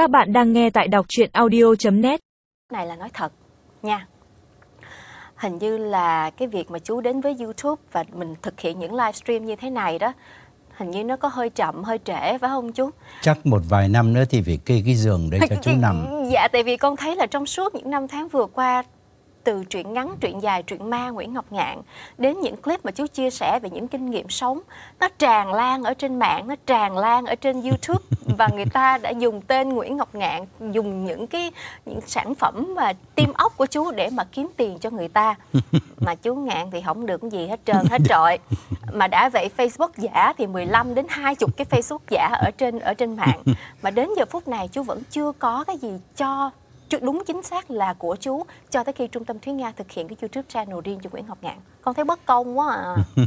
Các bạn đang nghe tại đọc truyện audio.net. Này là nói thật nha. Hình như là cái việc mà chú đến với YouTube và mình thực hiện những livestream như thế này đó, hình như nó có hơi chậm, hơi trễ phải không chú? Chắc một vài năm nữa thì phải kê cái giường để cho chú nằm. Dạ, tại vì con thấy là trong suốt những năm tháng vừa qua từ truyện ngắn, truyện dài, truyện ma Nguyễn Ngọc Ngạn đến những clip mà chú chia sẻ về những kinh nghiệm sống nó tràn lan ở trên mạng, nó tràn lan ở trên YouTube và người ta đã dùng tên Nguyễn Ngọc Ngạn, dùng những cái những sản phẩm và tim ốc của chú để mà kiếm tiền cho người ta. Mà chú Ngạn thì không được gì hết trơn hết trọi. Mà đã vậy Facebook giả thì 15 đến 20 cái Facebook giả ở trên ở trên mạng. Mà đến giờ phút này chú vẫn chưa có cái gì cho đúng chính xác là của chú cho tới khi trung tâm Thúy Nga thực hiện cái YouTube channel riêng cho Nguyễn Ngọc Ngạn. Con thấy bất công quá à.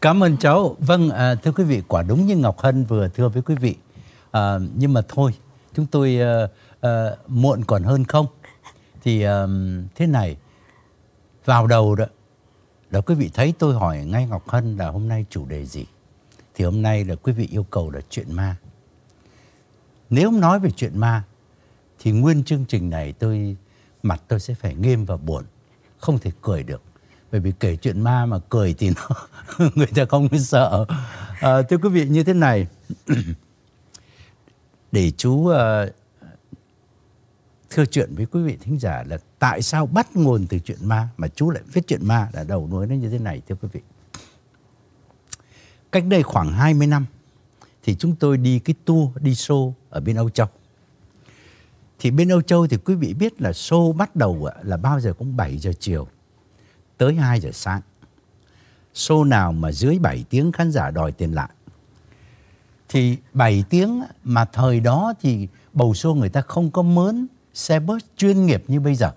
Cảm ơn cháu. Vâng, à, thưa quý vị, quả đúng như Ngọc Hân vừa thưa với quý vị. À, nhưng mà thôi, chúng tôi à, à, muộn còn hơn không. Thì à, thế này, vào đầu đó, là quý vị thấy tôi hỏi ngay Ngọc Hân là hôm nay chủ đề gì. Thì hôm nay là quý vị yêu cầu là chuyện ma. Nếu nói về chuyện ma thì nguyên chương trình này tôi mặt tôi sẽ phải nghiêm và buồn không thể cười được. Bởi vì kể chuyện ma mà cười thì nó người ta không sợ. À, thưa quý vị như thế này. Để chú uh, thưa chuyện với quý vị thính giả là tại sao bắt nguồn từ chuyện ma mà chú lại viết chuyện ma là đầu nối nó như thế này thưa quý vị. Cách đây khoảng 20 năm thì chúng tôi đi cái tour đi show ở bên Âu Châu thì bên Âu Châu thì quý vị biết là show bắt đầu là bao giờ cũng 7 giờ chiều tới 2 giờ sáng. Show nào mà dưới 7 tiếng khán giả đòi tiền lại. Thì 7 tiếng mà thời đó thì bầu show người ta không có mớn xe bus chuyên nghiệp như bây giờ.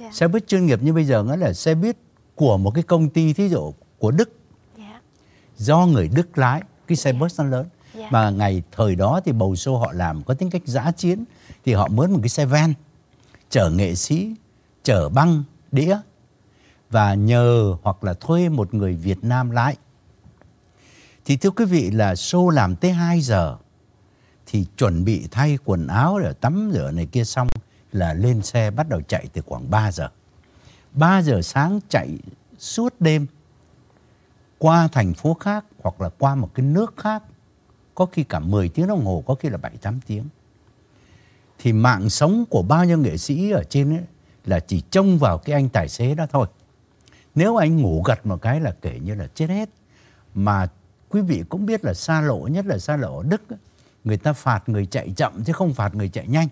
Yeah. Xe bus chuyên nghiệp như bây giờ nghĩa là xe buýt của một cái công ty thí dụ của Đức. Yeah. Do người Đức lái cái xe yeah. bus nó lớn. Yeah. Mà ngày thời đó thì bầu show họ làm có tính cách giã chiến thì họ mướn một cái xe van chở nghệ sĩ, chở băng, đĩa và nhờ hoặc là thuê một người Việt Nam lại Thì thưa quý vị là show làm tới 2 giờ thì chuẩn bị thay quần áo rồi tắm rửa này kia xong là lên xe bắt đầu chạy từ khoảng 3 giờ. 3 giờ sáng chạy suốt đêm qua thành phố khác hoặc là qua một cái nước khác có khi cả 10 tiếng đồng hồ, có khi là 7 8 tiếng thì mạng sống của bao nhiêu nghệ sĩ ở trên ấy là chỉ trông vào cái anh tài xế đó thôi. Nếu anh ngủ gật một cái là kể như là chết hết. Mà quý vị cũng biết là xa lộ, nhất là xa lộ ở Đức, người ta phạt người chạy chậm chứ không phạt người chạy nhanh.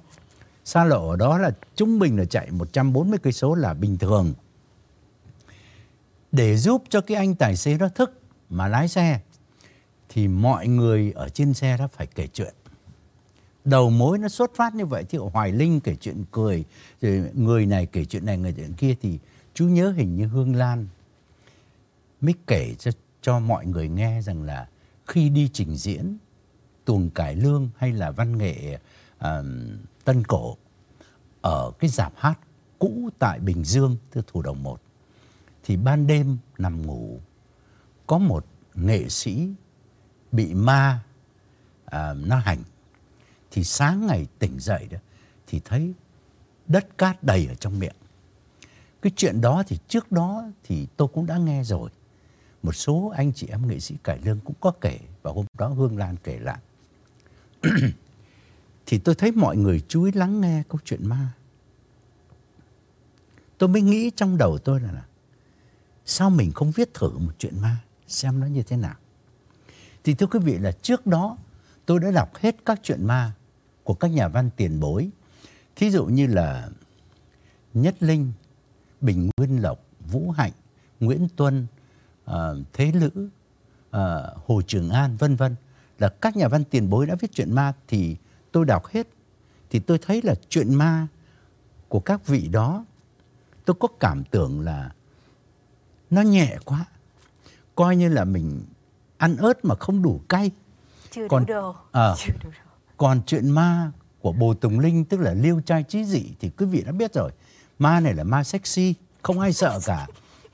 Xa lộ ở đó là trung bình là chạy 140 cây số là bình thường. Để giúp cho cái anh tài xế đó thức mà lái xe thì mọi người ở trên xe đã phải kể chuyện. Đầu mối nó xuất phát như vậy thì Hoài Linh kể chuyện cười rồi người này kể chuyện này người chuyện kia thì chú nhớ hình như Hương Lan mới kể cho cho mọi người nghe rằng là khi đi trình diễn tuồng cải lương hay là văn nghệ uh, tân cổ ở cái dạp hát cũ tại Bình Dương từ thủ đồng một thì ban đêm nằm ngủ có một nghệ sĩ bị ma uh, nó hành thì sáng ngày tỉnh dậy đó thì thấy đất cát đầy ở trong miệng. Cái chuyện đó thì trước đó thì tôi cũng đã nghe rồi. Một số anh chị em nghệ sĩ cải lương cũng có kể và hôm đó Hương Lan kể lại. thì tôi thấy mọi người chú ý lắng nghe câu chuyện ma. Tôi mới nghĩ trong đầu tôi là, là sao mình không viết thử một chuyện ma xem nó như thế nào. Thì thưa quý vị là trước đó tôi đã đọc hết các chuyện ma của các nhà văn tiền bối. Thí dụ như là Nhất Linh, Bình Nguyên Lộc, Vũ Hạnh, Nguyễn Tuân, uh, Thế Lữ, uh, Hồ Trường An, vân vân. Là các nhà văn tiền bối đã viết chuyện ma thì tôi đọc hết. Thì tôi thấy là chuyện ma của các vị đó tôi có cảm tưởng là nó nhẹ quá. Coi như là mình ăn ớt mà không đủ cay chưa còn đủ đồ. À, chưa đủ đồ. Còn chuyện ma của Bồ Tùng Linh tức là liêu trai trí dị thì quý vị đã biết rồi. Ma này là ma sexy, không ai sợ cả.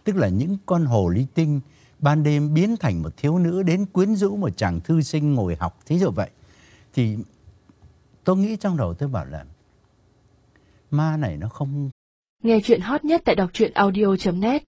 Tức là những con hồ ly tinh ban đêm biến thành một thiếu nữ đến quyến rũ một chàng thư sinh ngồi học, thí dụ vậy. Thì tôi nghĩ trong đầu tôi bảo là ma này nó không Nghe chuyện hot nhất tại đọc truyện audio.net